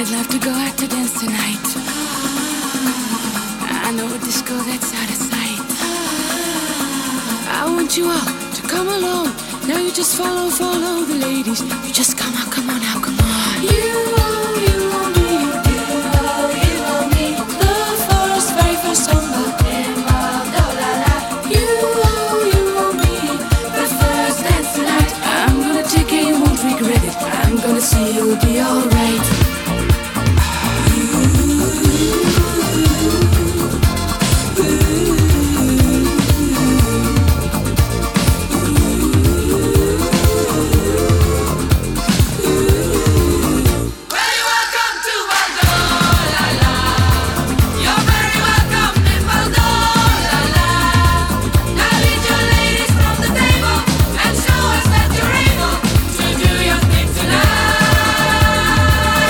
I'd love to go out to dance tonight. I know a disco that's out of sight. I want you all to come along. Now you just follow, follow the ladies. You just come on, come on now, come on. You, are, you, are me, you, you, me. The first, very first samba. You, me. The first dance tonight. I'm. I'm gonna see you'll be alright.